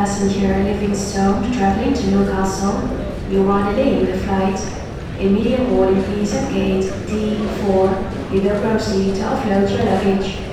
passenger Livingstone traveling to Newcastle, you delaying the flight. Immediate boarding please at gate D4. We will proceed to offload your luggage.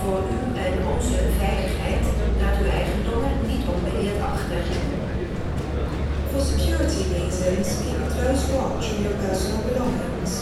voor uw en onze veiligheid laat uw eigendommen niet onbeheerd achter. Voor security reasons, keep a close watch on your personal belongings.